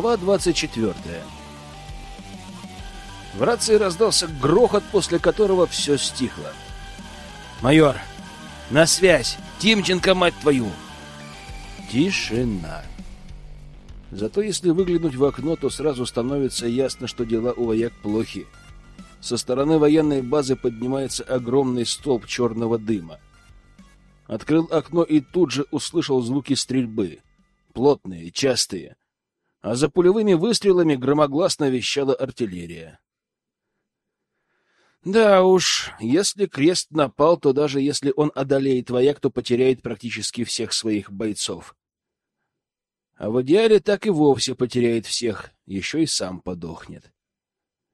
Глава 24. В рации раздался грохот, после которого все стихло. «Майор! На связь! Тимченко, мать твою!» Тишина. Зато если выглянуть в окно, то сразу становится ясно, что дела у вояк плохи. Со стороны военной базы поднимается огромный столб черного дыма. Открыл окно и тут же услышал звуки стрельбы. Плотные, частые. А за пулевыми выстрелами громогласно вещала артиллерия. Да уж, если крест напал, то даже если он одолеет вояк, то потеряет практически всех своих бойцов. А в идеале так и вовсе потеряет всех, еще и сам подохнет.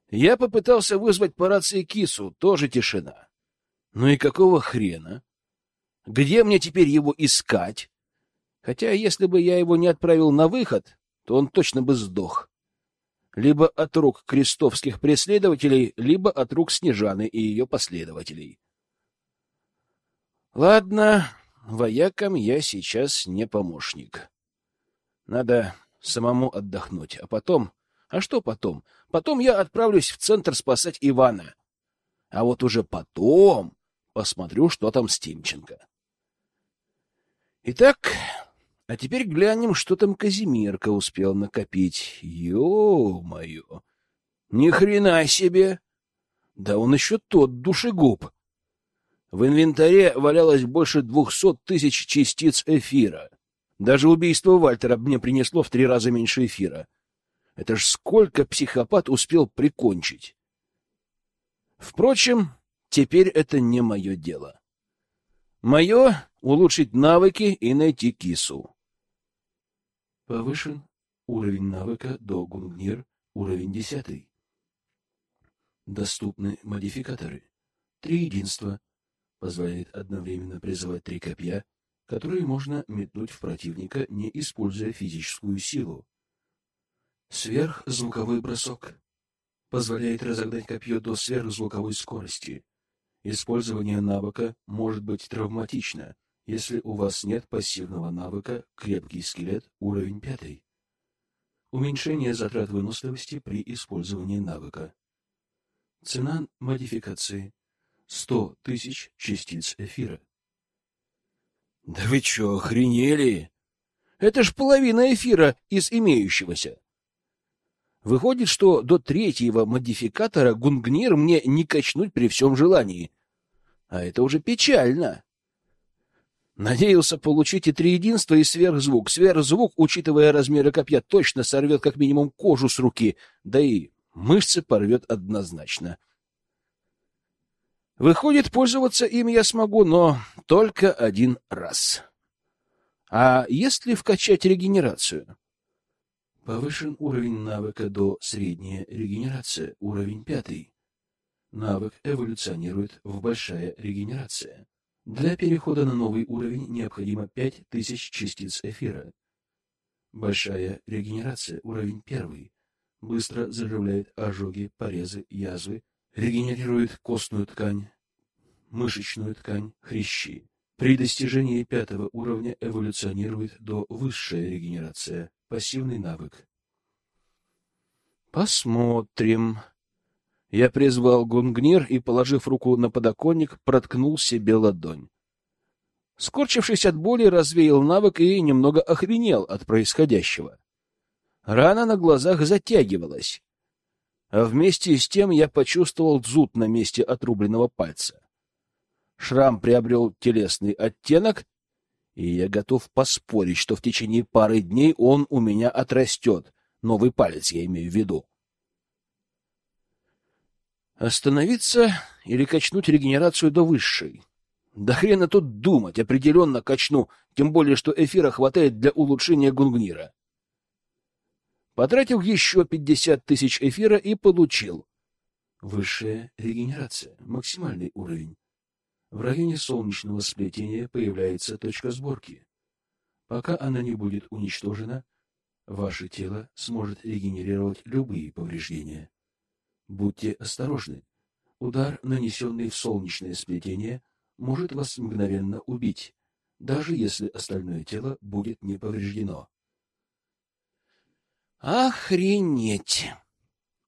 Я попытался вызвать по рации кису, тоже тишина. Ну и какого хрена? Где мне теперь его искать? Хотя, если бы я его не отправил на выход, то он точно бы сдох. Либо от рук крестовских преследователей, либо от рук Снежаны и ее последователей. Ладно, воякам я сейчас не помощник. Надо самому отдохнуть, а потом... А что потом? Потом я отправлюсь в центр спасать Ивана. А вот уже потом посмотрю, что там с Тимченко. Итак, а теперь глянем, что там Казимирка успел накопить. Ё-моё! Ни хрена себе! Да он еще тот душегуб. В инвентаре валялось больше двухсот тысяч частиц эфира. Даже убийство Вальтера мне принесло в три раза меньше эфира. Это ж сколько психопат успел прикончить. Впрочем, теперь это не мое дело. Мое — улучшить навыки и найти кису. Повышен уровень навыка до Гунгнир, уровень 10. Доступны модификаторы. Три единства. Позволяет одновременно призывать три копья, которые можно метнуть в противника, не используя физическую силу. Сверхзвуковой бросок. Позволяет разогнать копье до сверхзвуковой скорости. Использование навыка может быть травматично, если у вас нет пассивного навыка «Крепкий скелет» уровень пятый. Уменьшение затрат выносливости при использовании навыка. Цена модификации — 100 тысяч частиц эфира. Да вы что, охренели? Это ж половина эфира из имеющегося. Выходит, что до третьего модификатора Гунгнир мне не качнуть при всем желании. А это уже печально. Надеялся получить и триединство, и сверхзвук. Сверхзвук, учитывая размеры копья, точно сорвет как минимум кожу с руки, да и мышцы порвет однозначно. Выходит, пользоваться им я смогу, но только один раз. А если вкачать регенерацию? Повышен уровень навыка до средняя регенерация, уровень пятый. Навык эволюционирует в большая регенерация. Для перехода на новый уровень необходимо 5000 частиц эфира. Большая регенерация, уровень первый. Быстро заживляет ожоги, порезы, язвы, регенерирует костную ткань, мышечную ткань, хрящи. При достижении пятого уровня эволюционирует до высшая регенерация, пассивный навык. Посмотрим. Я призвал Гунгнир и, положив руку на подоконник, проткнул себе ладонь. Скорчившись от боли, развеял навык и немного охренел от происходящего. Рана на глазах затягивалась. А вместе с тем я почувствовал зуд на месте отрубленного пальца. Шрам приобрел телесный оттенок, и я готов поспорить, что в течение пары дней он у меня отрастет. Новый палец я имею в виду. Остановиться или качнуть регенерацию до высшей? Да хрена тут думать, определенно качну, тем более, что эфира хватает для улучшения гунгнира. Потратил еще пятьдесят тысяч эфира и получил. Высшая регенерация, максимальный уровень. В районе солнечного сплетения появляется точка сборки. Пока она не будет уничтожена, ваше тело сможет регенерировать любые повреждения. Будьте осторожны. Удар, нанесенный в солнечное сплетение, может вас мгновенно убить, даже если остальное тело будет не повреждено. Охренеть!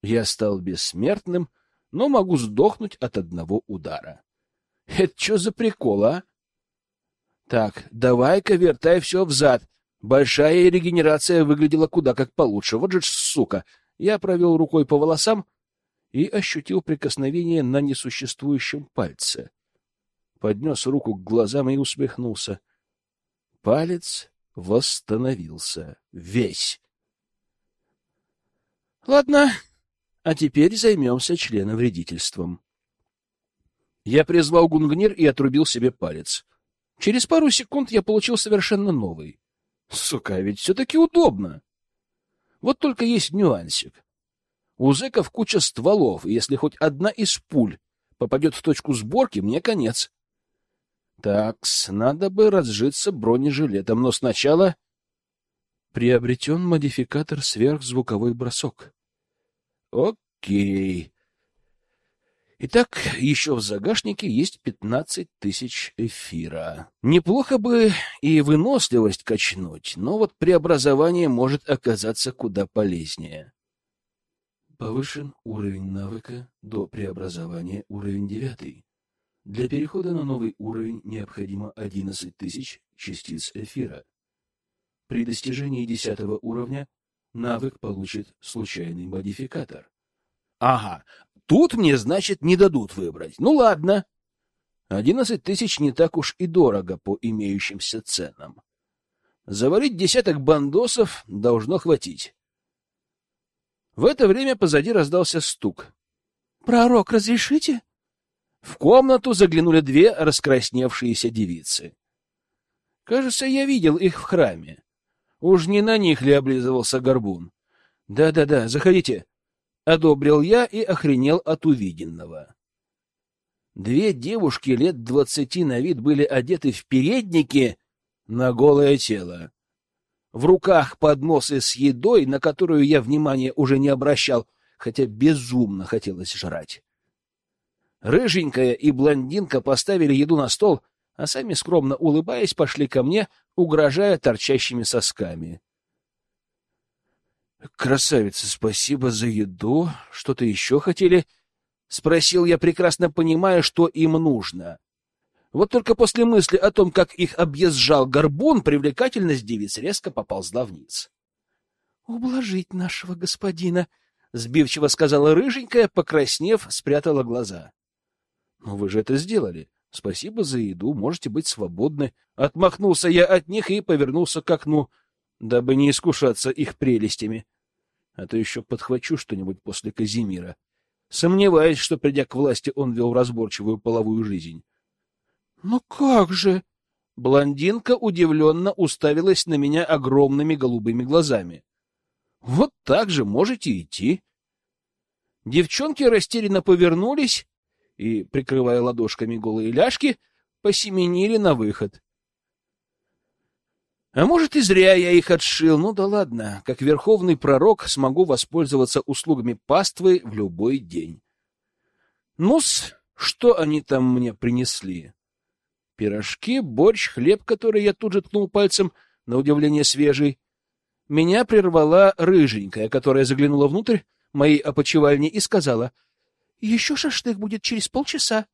Я стал бессмертным, но могу сдохнуть от одного удара. Это что за прикол, а? Так, давай-ка вертай все взад. Большая регенерация выглядела куда как получше. Вот же ж сука! Я провел рукой по волосам и ощутил прикосновение на несуществующем пальце. Поднес руку к глазам и усмехнулся. Палец восстановился. Весь. Ладно, а теперь займемся членовредительством. Я призвал гунгнир и отрубил себе палец. Через пару секунд я получил совершенно новый. Сука, ведь все-таки удобно. Вот только есть нюансик. У зэков куча стволов, и если хоть одна из пуль попадет в точку сборки, мне конец. Такс, надо бы разжиться бронежилетом, но сначала приобретен модификатор сверхзвуковой бросок. Окей. Итак, еще в загашнике есть пятнадцать тысяч эфира. Неплохо бы и выносливость качнуть, но вот преобразование может оказаться куда полезнее. Повышен уровень навыка до преобразования уровень девятый. Для перехода на новый уровень необходимо 11 тысяч частиц эфира. При достижении десятого уровня навык получит случайный модификатор. Ага, тут мне, значит, не дадут выбрать. Ну ладно. Одиннадцать тысяч не так уж и дорого по имеющимся ценам. Заварить десяток бандосов должно хватить. В это время позади раздался стук. — Пророк, разрешите? В комнату заглянули две раскрасневшиеся девицы. Кажется, я видел их в храме. Уж не на них ли облизывался горбун? Да-да-да, заходите. Одобрил я и охренел от увиденного. Две девушки лет двадцати на вид были одеты в передники на голое тело. В руках подносы с едой, на которую я внимания уже не обращал, хотя безумно хотелось жрать. Рыженькая и блондинка поставили еду на стол, а сами, скромно улыбаясь, пошли ко мне, угрожая торчащими сосками. — Красавица, спасибо за еду. Что-то еще хотели? — спросил я, прекрасно понимая, что им нужно. Вот только после мысли о том, как их объезжал горбун, привлекательность девиц резко поползла вниз. — Ублажить нашего господина, — сбивчиво сказала рыженькая, покраснев, спрятала глаза. Но вы же это сделали. Спасибо за еду, можете быть свободны. Отмахнулся я от них и повернулся к окну, дабы не искушаться их прелестями. А то еще подхвачу что-нибудь после Казимира. Сомневаюсь, что, придя к власти, он вел разборчивую половую жизнь. — Ну как же? Блондинка удивленно уставилась на меня огромными голубыми глазами. — Вот так же можете идти. Девчонки растерянно повернулись и, прикрывая ладошками голые ляжки, посеменили на выход. А может, и зря я их отшил. Ну да ладно, как верховный пророк смогу воспользоваться услугами паствы в любой день. Ну-с, что они там мне принесли? Пирожки, борщ, хлеб, который я тут же ткнул пальцем, на удивление свежий. Меня прервала рыженькая, которая заглянула внутрь моей опочивальни и сказала — еще шашлык будет через полчаса.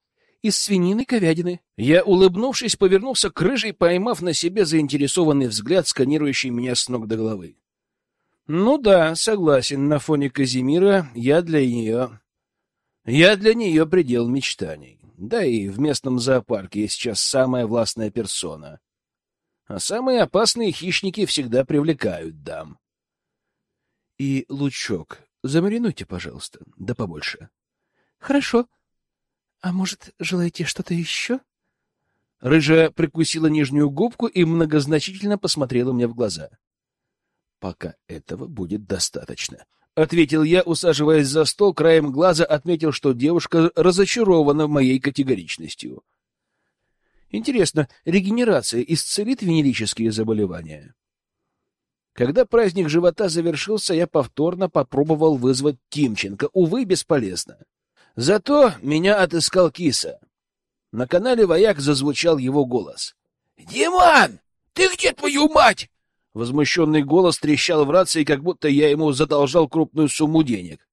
Из свинины говядины. Я, улыбнувшись, повернулся к рыжей, поймав на себе заинтересованный взгляд, сканирующий меня с ног до головы. Ну да, согласен, на фоне Казимира я для нее... Я для нее предел мечтаний. Да и в местном зоопарке я сейчас самая властная персона. А самые опасные хищники всегда привлекают дам. И лучок замаринуйте, пожалуйста, да побольше. Хорошо. А может, желаете что-то еще? Рыжая прикусила нижнюю губку и многозначительно посмотрела мне в глаза. Пока этого будет достаточно, ответил я, усаживаясь за стол, краем глаза отметил, что девушка разочарована моей категоричностью. Интересно, регенерация исцелит венерические заболевания? Когда праздник живота завершился, я повторно попробовал вызвать Тимченко. Увы, бесполезно. Зато меня отыскал киса. На канале «Вояк» зазвучал его голос. — Диман, ты где, твою мать? Возмущенный голос трещал в рации, как будто я ему задолжал крупную сумму денег.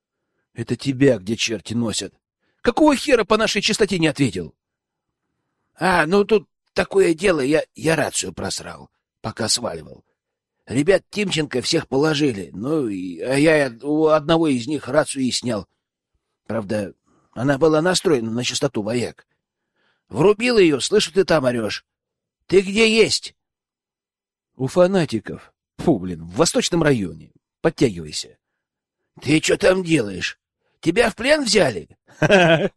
— Это тебя где черти носят. Какого хера по нашей частоте не ответил? — А, ну тут такое дело, я, я рацию просрал, пока сваливал. Ребят Тимченко всех положили, ну, и, а я у одного из них рацию и снял. Правда, она была настроена на частоту вояк. Врубил ее, слышу, ты там орешь. Ты где есть? У фанатиков. Фу, блин, в восточном районе. Подтягивайся. Ты что там делаешь? Тебя в плен взяли?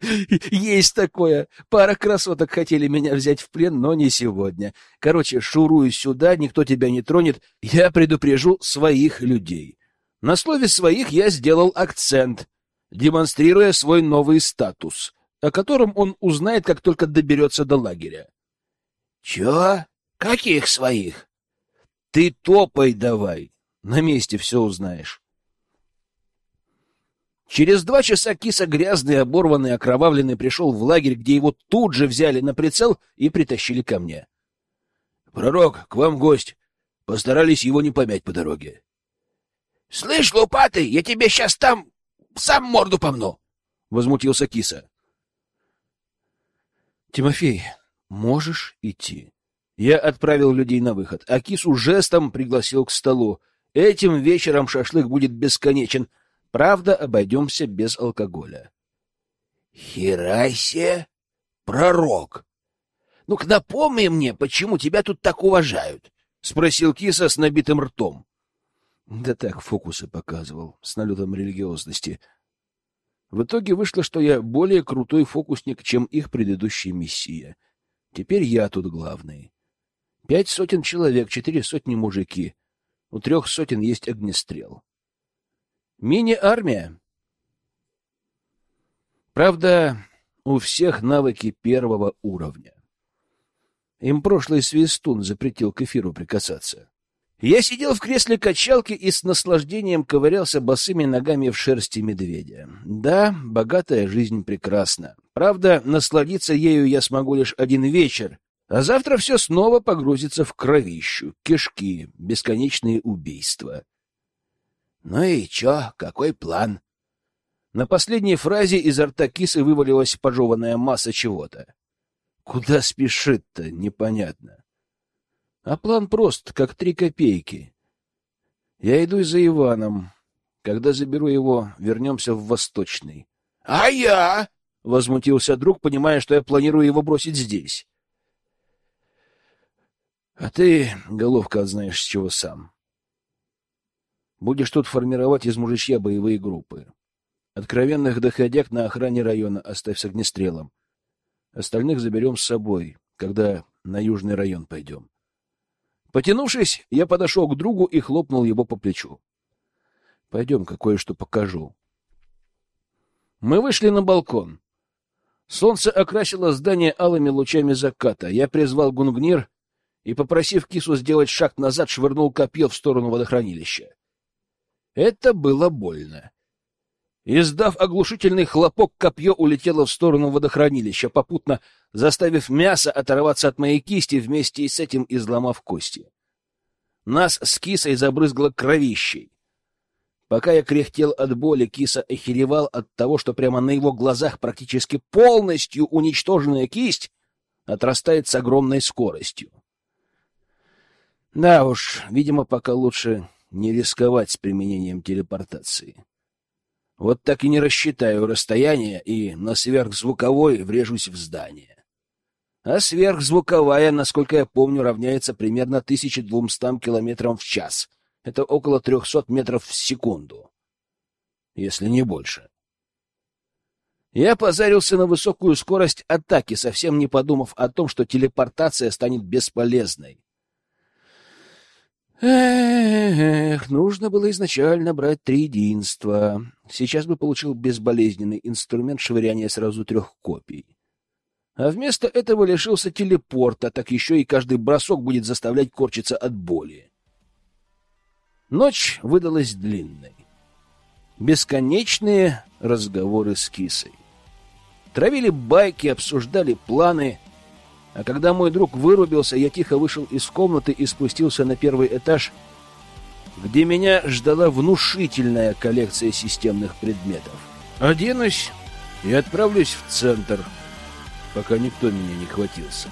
Есть такое. Пара красоток хотели меня взять в плен, но не сегодня. Короче, шурую сюда, никто тебя не тронет. Я предупрежу своих людей. На слове «своих» я сделал акцент, демонстрируя свой новый статус, о котором он узнает, как только доберется до лагеря. — Чё? Каких своих? — Ты топай давай. На месте все узнаешь. Через два часа киса грязный, оборванный, окровавленный пришел в лагерь, где его тут же взяли на прицел и притащили ко мне. — Пророк, к вам гость. Постарались его не помять по дороге. — Слышь, лопатый, я тебе сейчас там сам морду помну! — возмутился киса. — Тимофей, можешь идти. Я отправил людей на выход, а кису жестом пригласил к столу. Этим вечером шашлык будет бесконечен — Правда, обойдемся без алкоголя. — Херасе, пророк! Ну-ка напомни мне, почему тебя тут так уважают? — спросил киса с набитым ртом. Да так, фокусы показывал, с налетом религиозности. В итоге вышло, что я более крутой фокусник, чем их предыдущий мессия. Теперь я тут главный. Пять сотен человек, четыре сотни мужики. У трех сотен есть огнестрел. Мини-армия. Правда, у всех навыки первого уровня. Им прошлый свистун запретил к эфиру прикасаться. Я сидел в кресле качалки и с наслаждением ковырялся босыми ногами в шерсти медведя. Да, богатая жизнь прекрасна. Правда, насладиться ею я смогу лишь один вечер, а завтра все снова погрузится в кровищу, кишки, бесконечные убийства. Ну и чё, какой план? На последней фразе изо рта кисы вывалилась пожеванная масса чего-то. Куда спешит-то, непонятно. А план прост, как три копейки. Я иду за Иваном. Когда заберу его, вернемся в Восточный. — А я? — возмутился друг, понимая, что я планирую его бросить здесь. — А ты, головка, знаешь, с чего сам. Будешь тут формировать из мужичья боевые группы. Откровенных доходяг на охране района оставь с огнестрелом. Остальных заберем с собой, когда на южный район пойдем. Потянувшись, я подошел к другу и хлопнул его по плечу. — Пойдем-ка кое-что покажу. Мы вышли на балкон. Солнце окрасило здание алыми лучами заката. Я призвал гунгнир и, попросив кису сделать шаг назад, швырнул копье в сторону водохранилища. Это было больно. Издав оглушительный хлопок, копье улетело в сторону водохранилища, попутно заставив мясо оторваться от моей кисти, вместе с этим изломав кости. Нас с кисой забрызгло кровищей. Пока я кряхтел от боли, киса охеревал от того, что прямо на его глазах практически полностью уничтоженная кисть отрастает с огромной скоростью. Да уж, видимо, пока лучше не рисковать с применением телепортации. Вот так и не рассчитаю расстояние и на сверхзвуковой врежусь в здание. А сверхзвуковая, насколько я помню, равняется примерно 1200 километрам в час. Это около 300 метров в секунду. Если не больше. Я позарился на высокую скорость атаки, совсем не подумав о том, что телепортация станет бесполезной. Эх, нужно было изначально брать три единства. Сейчас бы получил безболезненный инструмент швыряния сразу трех копий. А вместо этого лишился телепорта, так еще и каждый бросок будет заставлять корчиться от боли. Ночь выдалась длинной. Бесконечные разговоры с кисой. Травили байки, обсуждали планы. А когда мой друг вырубился, я тихо вышел из комнаты и спустился на первый этаж, где меня ждала внушительная коллекция системных предметов. Оденусь и отправлюсь в центр, пока никто меня не хватился.